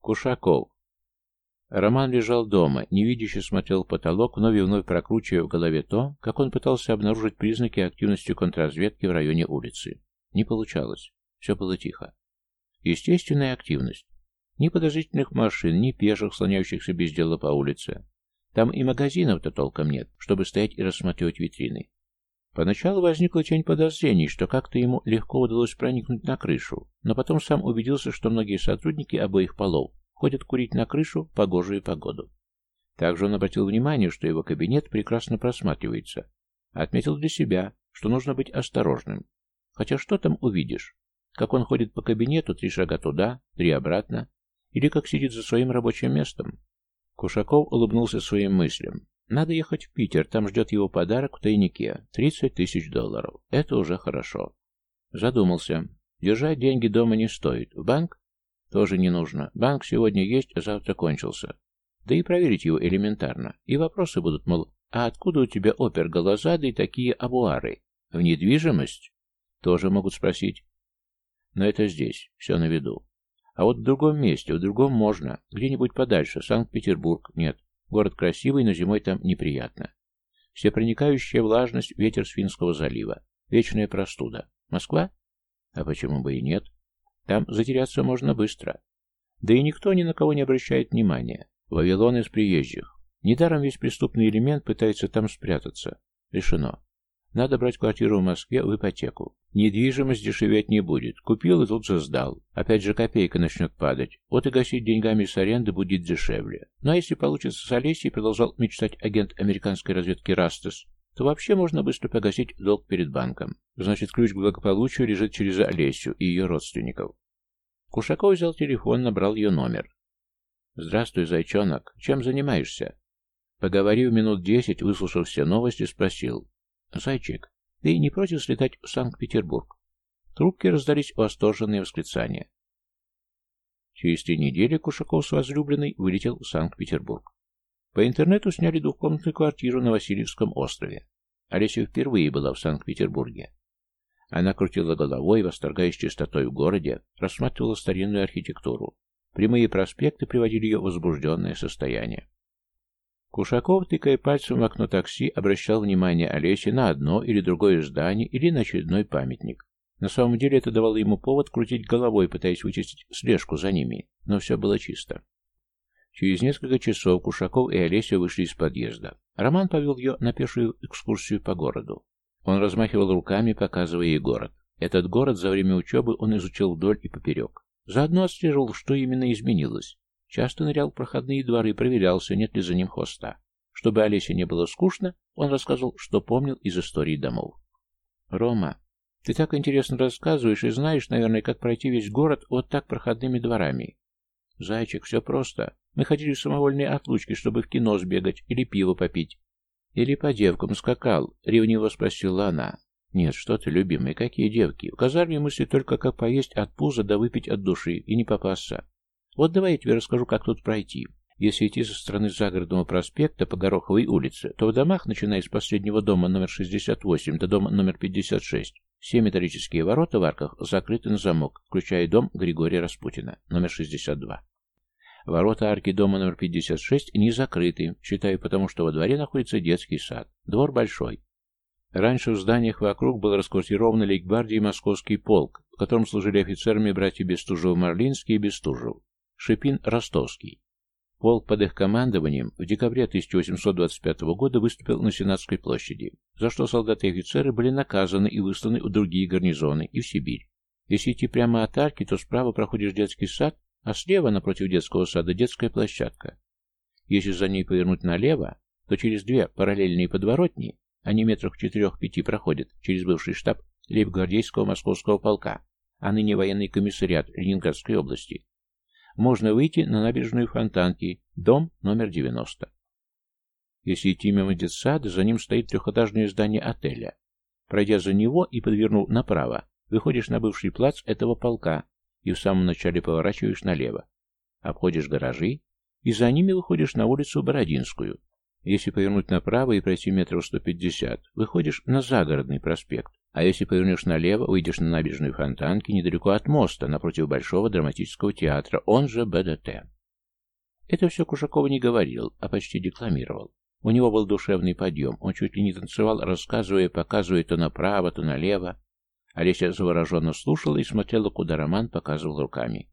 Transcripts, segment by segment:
Кушаков. Роман лежал дома, невидяще смотрел в потолок, вновь и вновь прокручивая в голове то, как он пытался обнаружить признаки активности контрразведки в районе улицы. Не получалось. Все было тихо. Естественная активность. Ни подозрительных машин, ни пеших, слоняющихся без дела по улице. Там и магазинов-то толком нет, чтобы стоять и рассматривать витрины. Поначалу возникла тень подозрений, что как-то ему легко удалось проникнуть на крышу, но потом сам убедился, что многие сотрудники обоих полов ходят курить на крышу в погожую погоду. Также он обратил внимание, что его кабинет прекрасно просматривается. Отметил для себя, что нужно быть осторожным. Хотя что там увидишь? Как он ходит по кабинету, три шага туда, три обратно, или как сидит за своим рабочим местом? Кушаков улыбнулся своим мыслям. Надо ехать в Питер, там ждет его подарок в тайнике. Тридцать тысяч долларов. Это уже хорошо. Задумался. Держать деньги дома не стоит. В банк? Тоже не нужно. Банк сегодня есть, а завтра кончился. Да и проверить его элементарно. И вопросы будут, мол, а откуда у тебя опер голозадый такие абуары? В недвижимость? Тоже могут спросить. Но это здесь, все на виду. А вот в другом месте, в другом можно. Где-нибудь подальше, Санкт-Петербург, нет. Город красивый, но зимой там неприятно. Всепроникающая влажность, ветер с Финского залива. Вечная простуда. Москва? А почему бы и нет? Там затеряться можно быстро. Да и никто ни на кого не обращает внимания. Вавилон из приезжих. Недаром весь преступный элемент пытается там спрятаться. Решено. Надо брать квартиру в Москве в ипотеку. Недвижимость дешеветь не будет. Купил и тут же сдал. Опять же копейка начнет падать. Вот и гасить деньгами с аренды будет дешевле. Ну а если получится с Олесей, продолжал мечтать агент американской разведки Растес, то вообще можно быстро погасить долг перед банком. Значит, ключ к благополучию лежит через Олесю и ее родственников. Кушаков взял телефон, набрал ее номер. «Здравствуй, зайчонок. Чем занимаешься?» Поговорив минут десять, выслушав все новости, спросил. «Зайчик, ты не против слетать в Санкт-Петербург?» Трубки раздались восторженные восклицания. Через три недели Кушаков с возлюбленной вылетел в Санкт-Петербург. По интернету сняли двухкомнатную квартиру на Васильевском острове. Олеся впервые была в Санкт-Петербурге. Она крутила головой, восторгаясь чистотой в городе, рассматривала старинную архитектуру. Прямые проспекты приводили ее в возбужденное состояние. Кушаков, тыкая пальцем в окно такси, обращал внимание Олеси на одно или другое здание или на очередной памятник. На самом деле это давало ему повод крутить головой, пытаясь вычистить слежку за ними, но все было чисто. Через несколько часов Кушаков и Олеся вышли из подъезда. Роман повел ее на пешую экскурсию по городу. Он размахивал руками, показывая ей город. Этот город за время учебы он изучил вдоль и поперек. Заодно отслеживал, что именно изменилось. Часто нырял в проходные дворы и проверялся, нет ли за ним хвоста. Чтобы Олесе не было скучно, он рассказывал, что помнил из истории домов. «Рома, ты так интересно рассказываешь и знаешь, наверное, как пройти весь город вот так проходными дворами. Зайчик, все просто. Мы ходили в самовольные отлучки, чтобы в кино сбегать или пиво попить. Или по девкам скакал, ревниво спросила она. Нет, что ты, любимый, какие девки? В казарме мысли только как поесть от пуза да выпить от души и не попасться. Вот давай я тебе расскажу, как тут пройти. Если идти со стороны загородного проспекта по Гороховой улице, то в домах, начиная с последнего дома номер 68 до дома номер 56, все металлические ворота в арках закрыты на замок, включая дом Григория Распутина, номер 62. Ворота арки дома номер 56 не закрыты, считаю, потому что во дворе находится детский сад. Двор большой. Раньше в зданиях вокруг был расквартирован лейкгвардии Московский полк, в котором служили офицерами братья Бестужев-Марлинский и Бестужев, Шипин-Ростовский. Полк под их командованием в декабре 1825 года выступил на Сенатской площади, за что солдаты и офицеры были наказаны и высланы в другие гарнизоны и в Сибирь. Если идти прямо от арки, то справа проходишь детский сад, а слева, напротив детского сада, детская площадка. Если за ней повернуть налево, то через две параллельные подворотни, они метрах четырех-пяти проходят через бывший штаб лейб-гвардейского московского полка, а ныне военный комиссариат Ленинградской области, можно выйти на набережную Фонтанки, дом номер 90. Если идти мимо детсада, за ним стоит трехэтажное здание отеля. Пройдя за него и подвернув направо, выходишь на бывший плац этого полка, и в самом начале поворачиваешь налево. Обходишь гаражи, и за ними выходишь на улицу Бородинскую. Если повернуть направо и пройти метров 150, выходишь на загородный проспект, А если повернешь налево, выйдешь на набережную Фонтанки недалеко от моста, напротив Большого драматического театра, он же БДТ. Это все Кушакова не говорил, а почти декламировал. У него был душевный подъем, он чуть ли не танцевал, рассказывая, показывая то направо, то налево. Олеся завороженно слушала и смотрела, куда Роман показывал руками.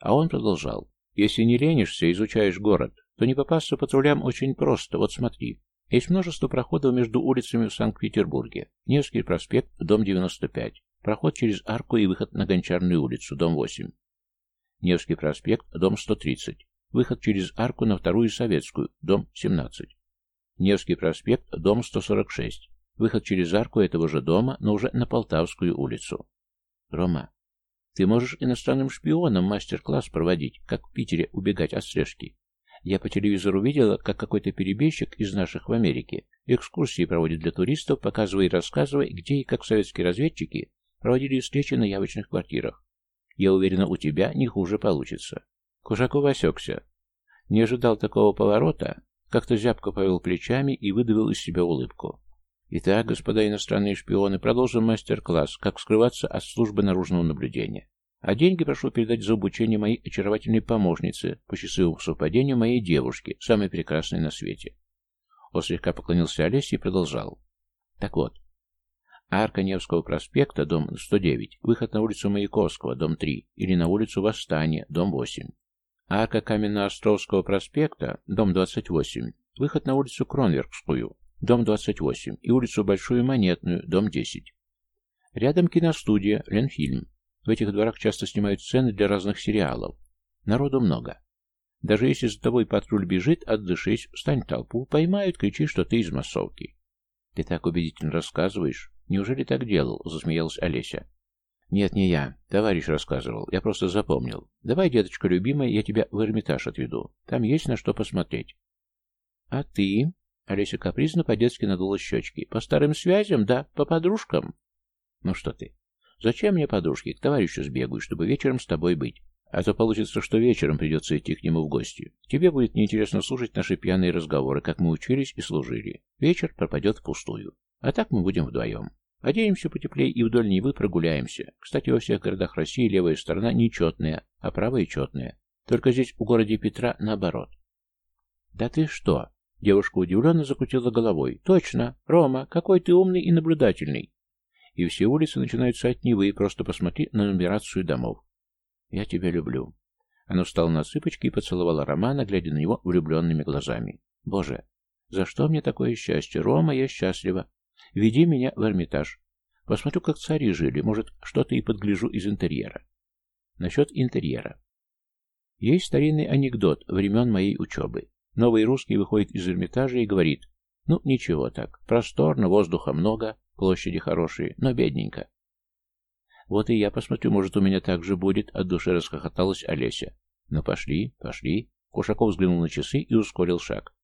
А он продолжал. «Если не ленишься, изучаешь город, то не попасться патрулям очень просто. Вот смотри. Есть множество проходов между улицами в Санкт-Петербурге. Невский проспект, дом 95. Проход через арку и выход на Гончарную улицу, дом 8. Невский проспект, дом 130. Выход через арку на Вторую Советскую, дом 17. Невский проспект, дом 146. Выход через арку этого же дома, но уже на Полтавскую улицу. Рома, ты можешь иностранным шпионам мастер-класс проводить, как в Питере убегать от слежки. Я по телевизору видела, как какой-то перебежчик из наших в Америке экскурсии проводит для туристов, показывая и рассказывая, где и как советские разведчики проводили встречи на явочных квартирах. Я уверена, у тебя не хуже получится. Кушаков осекся. Не ожидал такого поворота, как-то зябко повел плечами и выдавил из себя улыбку. Итак, господа иностранные шпионы, продолжим мастер-класс, как скрываться от службы наружного наблюдения. А деньги прошу передать за обучение моей очаровательной помощнице, по счастливому совпадению моей девушки, самой прекрасной на свете. Он слегка поклонился Олесе и продолжал. Так вот, Арка Невского проспекта, дом 109, выход на улицу Маяковского, дом 3, или на улицу Восстания, дом 8. Арка Каменно-Островского проспекта, дом 28, выход на улицу Кронверкскую, дом 28, и улицу Большую Монетную, дом 10. Рядом киностудия Ленфильм, в этих дворах часто снимают сцены для разных сериалов. Народу много. Даже если за тобой патруль бежит, отдышись, встань в толпу, поймают, кричи, что ты из массовки. Ты так убедительно рассказываешь. Неужели так делал? Засмеялась Олеся. Нет, не я. Товарищ рассказывал. Я просто запомнил. Давай, деточка любимая, я тебя в Эрмитаж отведу. Там есть на что посмотреть. А ты? Олеся капризно по-детски надула щечки. По старым связям, да, по подружкам. Ну что ты? Зачем мне подружки? К товарищу сбегаю, чтобы вечером с тобой быть. А то получится, что вечером придется идти к нему в гости. Тебе будет неинтересно слушать наши пьяные разговоры, как мы учились и служили. Вечер пропадет впустую. А так мы будем вдвоем. Оденемся потеплее и вдоль Невы прогуляемся. Кстати, во всех городах России левая сторона нечетная, а правая четная. Только здесь, у городе Петра, наоборот. «Да ты что?» Девушка удивленно закрутила головой. «Точно! Рома, какой ты умный и наблюдательный! И все улицы начинаются от Невы, просто посмотри на нумерацию домов. Я тебя люблю. Она встала на цыпочки и поцеловала Романа, глядя на него влюбленными глазами. Боже, за что мне такое счастье? Рома, я счастлива. Веди меня в Эрмитаж. Посмотрю, как цари жили, может, что-то и подгляжу из интерьера. Насчет интерьера. Есть старинный анекдот времен моей учебы. Новый русский выходит из Эрмитажа и говорит, ну, ничего так, просторно, воздуха много, Площади хорошие, но бедненько. Вот и я посмотрю, может, у меня так же будет, от души расхохоталась Олеся. Ну, пошли, пошли. Кушаков взглянул на часы и ускорил шаг.